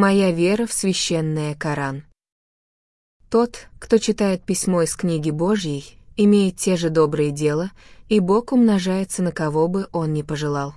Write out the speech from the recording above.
Моя вера в священное Коран. Тот, кто читает письмо из книги Божьей, имеет те же добрые дела, и Бог умножается на кого бы он ни пожелал.